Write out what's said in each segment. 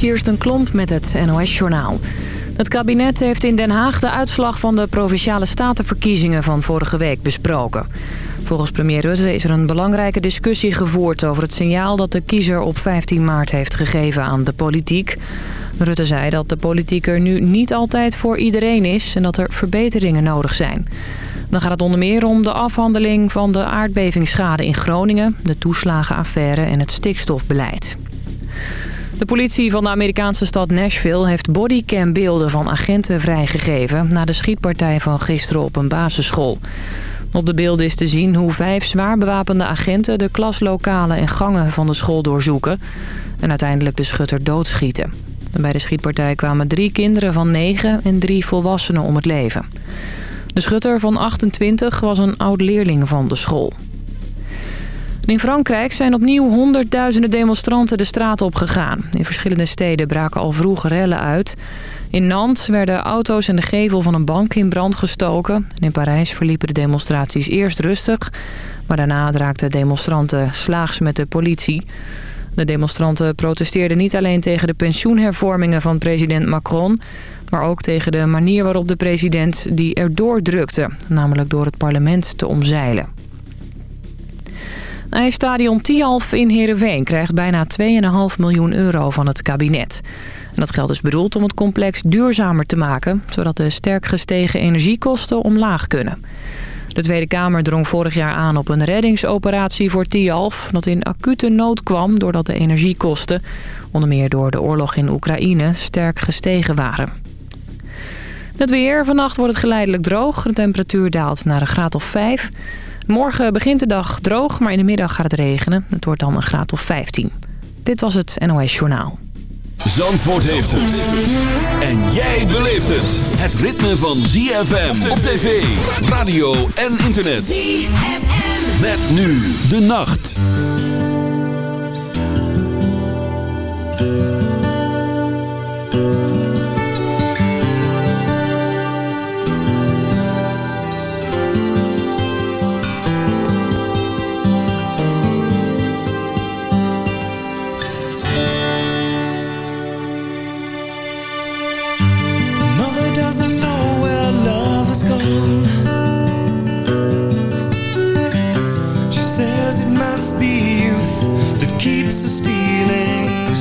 Kirsten Klomp met het NOS-journaal. Het kabinet heeft in Den Haag de uitslag van de Provinciale Statenverkiezingen van vorige week besproken. Volgens premier Rutte is er een belangrijke discussie gevoerd over het signaal dat de kiezer op 15 maart heeft gegeven aan de politiek. Rutte zei dat de politiek er nu niet altijd voor iedereen is en dat er verbeteringen nodig zijn. Dan gaat het onder meer om de afhandeling van de aardbevingsschade in Groningen, de toeslagenaffaire en het stikstofbeleid. De politie van de Amerikaanse stad Nashville heeft bodycambeelden van agenten vrijgegeven... na de schietpartij van gisteren op een basisschool. Op de beelden is te zien hoe vijf zwaar bewapende agenten... de klaslokalen en gangen van de school doorzoeken... en uiteindelijk de schutter doodschieten. Bij de schietpartij kwamen drie kinderen van negen en drie volwassenen om het leven. De schutter van 28 was een oud-leerling van de school. In Frankrijk zijn opnieuw honderdduizenden demonstranten de straat op gegaan. In verschillende steden braken al vroeg rellen uit. In Nantes werden auto's en de gevel van een bank in brand gestoken. En in Parijs verliepen de demonstraties eerst rustig... maar daarna draakten demonstranten slaags met de politie. De demonstranten protesteerden niet alleen tegen de pensioenhervormingen van president Macron... maar ook tegen de manier waarop de president die erdoor drukte... namelijk door het parlement te omzeilen. IJsstadion Tialf in Heerenveen krijgt bijna 2,5 miljoen euro van het kabinet. Dat geld is bedoeld om het complex duurzamer te maken... zodat de sterk gestegen energiekosten omlaag kunnen. De Tweede Kamer drong vorig jaar aan op een reddingsoperatie voor Tialf... dat in acute nood kwam doordat de energiekosten... onder meer door de oorlog in Oekraïne sterk gestegen waren. Het weer. Vannacht wordt het geleidelijk droog. De temperatuur daalt naar een graad of 5... Morgen begint de dag droog, maar in de middag gaat het regenen. Het wordt dan een graad of 15. Dit was het NOS Journaal. Zandvoort heeft het. En jij beleeft het. Het ritme van ZFM op tv, radio en internet. ZFM. Met nu de nacht.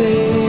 sing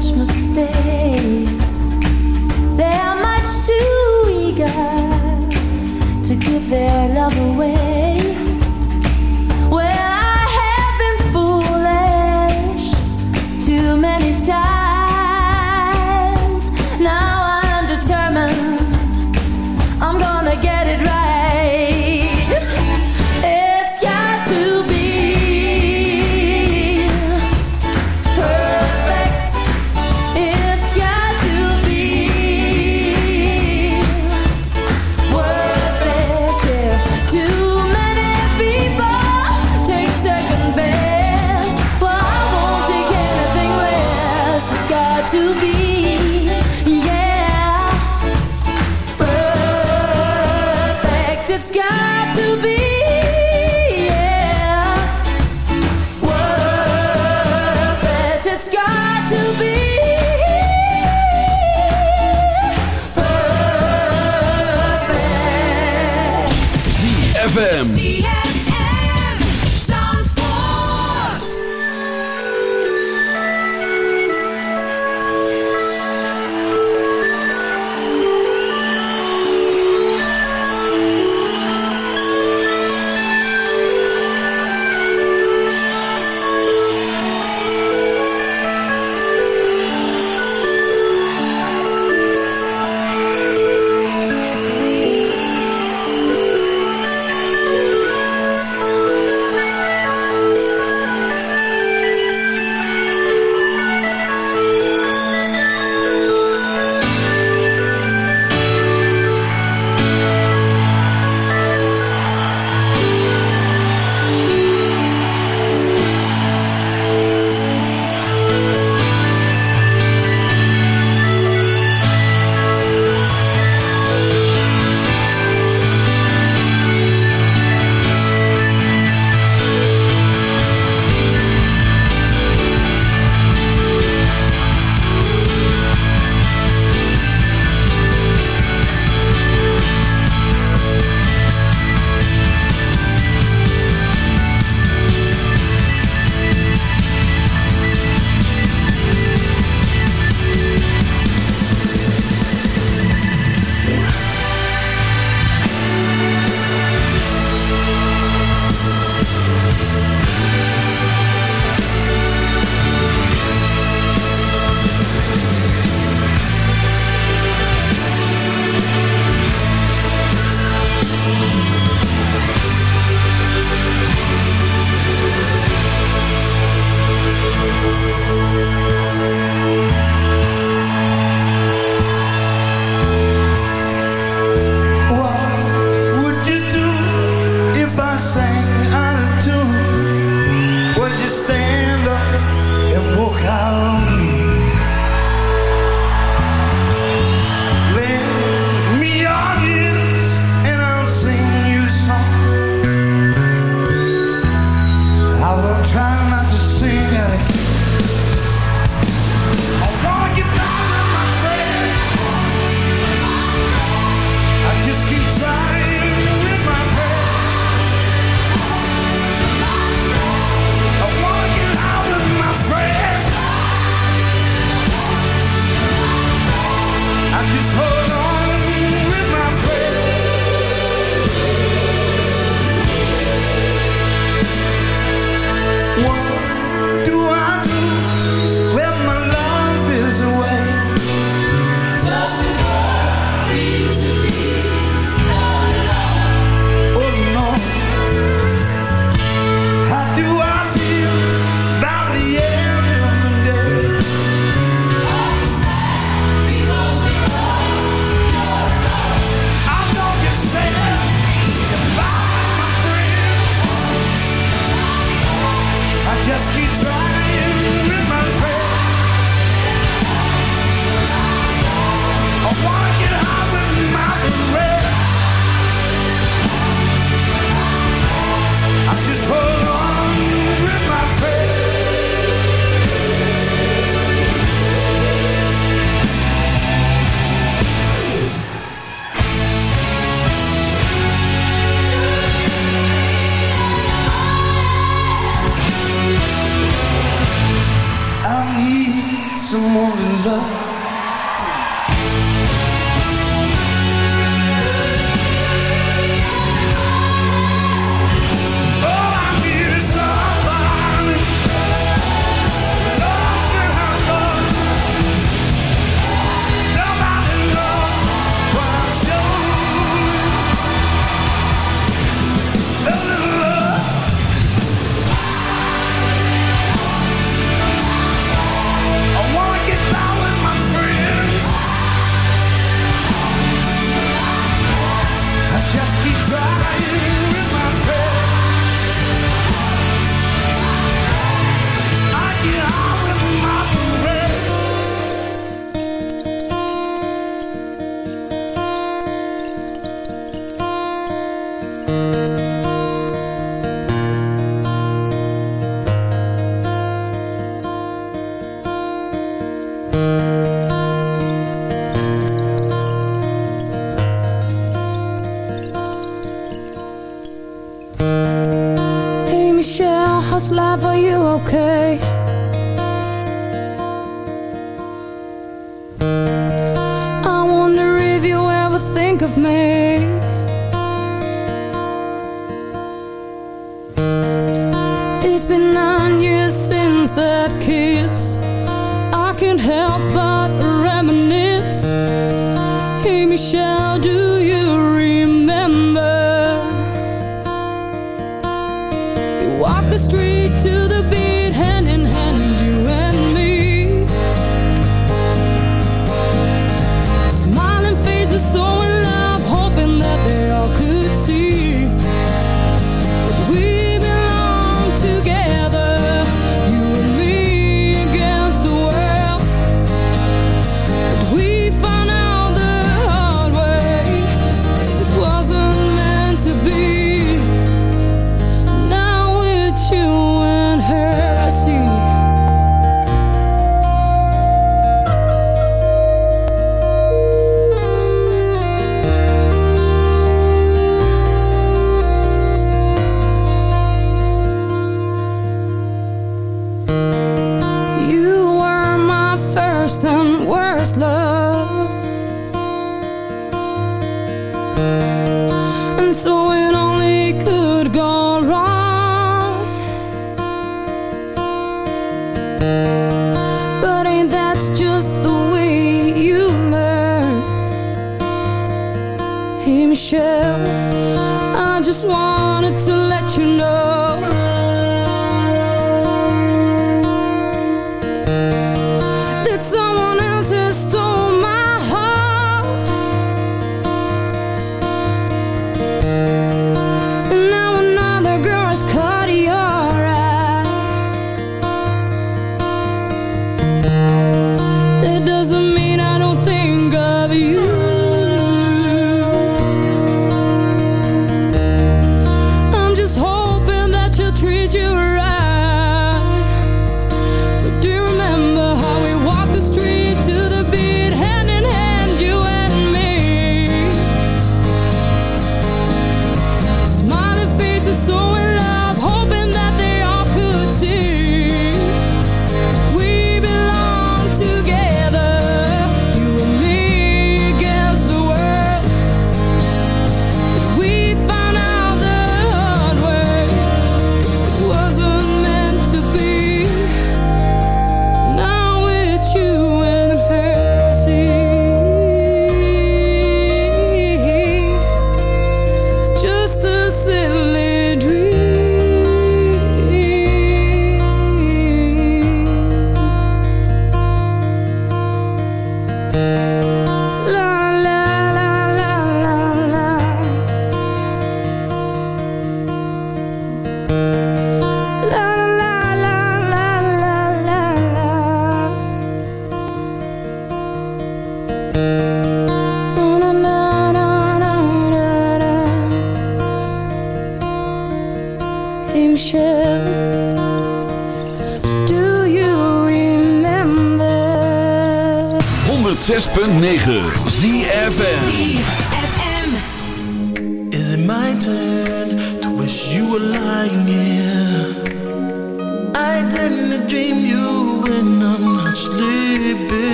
such mistakes.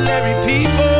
ordinary people.